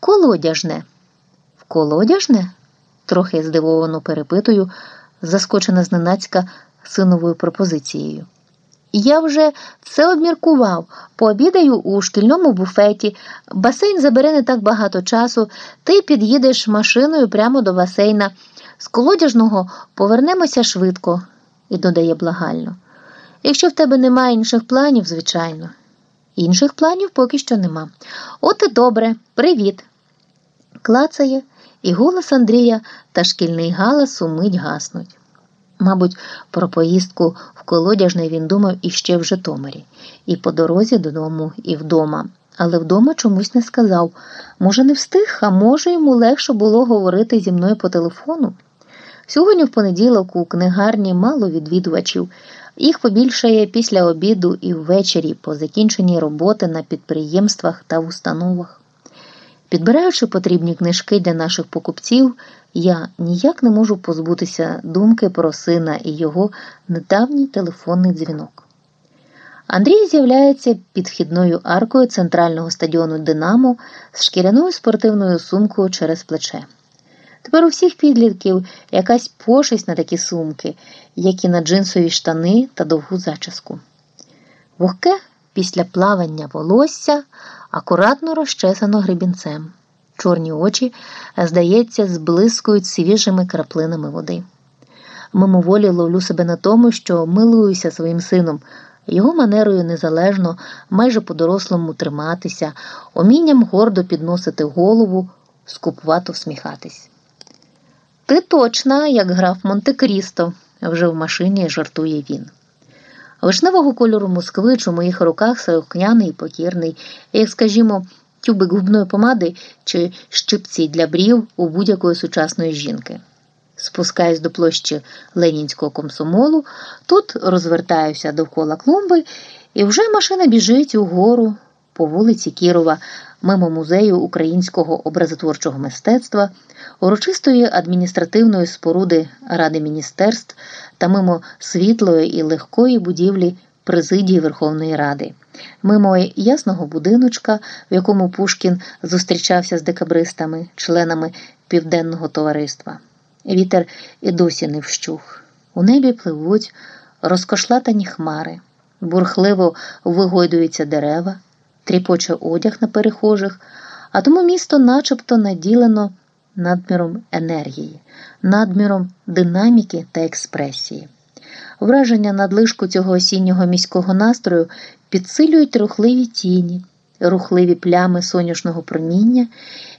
колодяжне. В колодяжне? трохи здивовано перепитую, заскочена зненацька синовою пропозицією. Я вже все обміркував, пообідаю у шкільному буфеті, басейн забере не так багато часу, ти під'їдеш машиною прямо до басейна. З колодяжного повернемося швидко, і додає благально. Якщо в тебе немає інших планів, звичайно. Інших планів поки що нема. От і добре, привіт. Клацає, і голос Андрія та шкільний галас умить гаснуть. Мабуть, про поїздку в колодяжний він думав іще в Житомирі, і по дорозі додому, і вдома. Але вдома чомусь не сказав. Може, не встиг, а може, йому легше було говорити зі мною по телефону. Сьогодні в понеділок у книгарні мало відвідувачів. Їх побільшає після обіду і ввечері по закінченні роботи на підприємствах та установах. Підбираючи потрібні книжки для наших покупців, я ніяк не можу позбутися думки про сина і його недавній телефонний дзвінок. Андрій з'являється під вхідною аркою центрального стадіону Динамо з шкіряною спортивною сумкою через плече. Тепер у всіх підлітків якась пошесть на такі сумки, як і на джинсові штани та довгу зачіску. Вогке після плавання волосся акуратно розчесано гребінцем. Чорні очі, здається, зблискують свіжими краплинами води. Мимоволі ловлю себе на тому, що милуюся своїм сином, його манерою незалежно, майже по-дорослому триматися, умінням гордо підносити голову, скупувато всміхатись. Ти точна, як граф Монте-Крісто, вже в машині жартує він. Вишневого кольору москвич у моїх руках сорокняний і покірний, як, скажімо, тюбик губної помади чи щипці для брів у будь-якої сучасної жінки. Спускаюсь до площі Ленінського комсомолу, тут розвертаюся довкола клумби, і вже машина біжить угору по вулиці Кірова, мимо музею українського образотворчого мистецтва, урочистої адміністративної споруди Ради міністерств та мимо світлої і легкої будівлі президії Верховної Ради, мимо ясного будиночка, в якому Пушкін зустрічався з декабристами, членами південного товариства. Вітер і досі не вщух. У небі пливуть розкошлатані хмари, бурхливо вигойдуються дерева тріпоче одяг на перехожих, а тому місто начебто наділено надміром енергії, надміром динаміки та експресії. Враження надлишку цього осіннього міського настрою підсилюють рухливі тіні, рухливі плями сонячного проміння,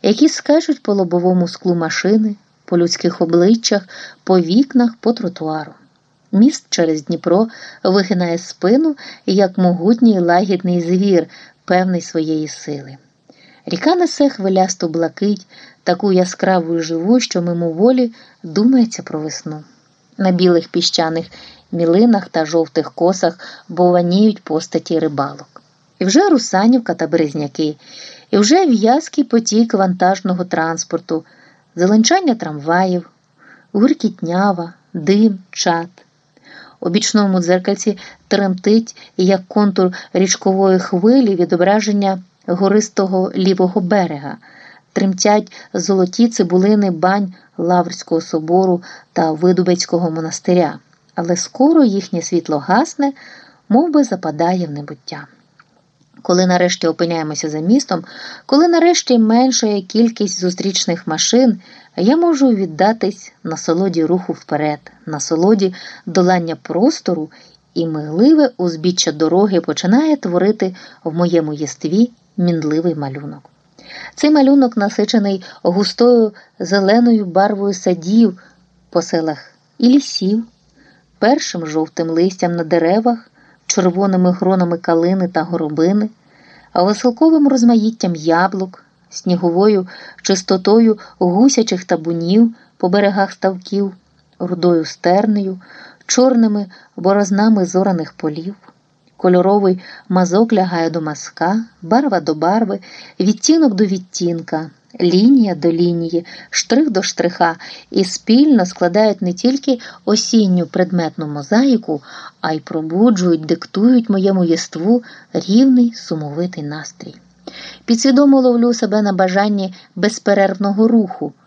які скачуть по лобовому склу машини, по людських обличчях, по вікнах, по тротуару. Міст через Дніпро вигинає спину, як могутній лагідний звір, певний своєї сили. Ріка несе хвилясту блакить, таку яскраву і живу, що мимоволі думається про весну. На білих піщаних мілинах та жовтих косах бованіють постаті рибалок. І вже Русанівка та Березняки, і вже в'язкий потік вантажного транспорту, зеленчання трамваїв, гуркітнява, дим, чат. У бічному дзеркальці тремтить, як контур річкової хвилі відображення гористого лівого берега, тремтять золоті цибулини бань Лаврського собору та Видубецького монастиря, але скоро їхнє світло гасне, мов би западає в небуття. Коли нарешті опиняємося за містом, коли нарешті меншає кількість зустрічних машин, я можу віддатись насолоді руху вперед, насолоді долання простору, і мигливе узбіччя дороги починає творити в моєму єстві мінливий малюнок. Цей малюнок насичений густою зеленою барвою садів по селах і лісів, першим жовтим листям на деревах червоними гронами калини та горобини, веселковим розмаїттям яблук, сніговою чистотою гусячих табунів по берегах ставків, рудою стернею, чорними борознами зораних полів. Кольоровий мазок лягає до мазка, барва до барви, відтінок до відтінка лінія до лінії, штрих до штриха і спільно складають не тільки осінню предметну мозаїку, а й пробуджують, диктують моєму єству рівний сумовитий настрій. Підсвідомо ловлю себе на бажанні безперервного руху,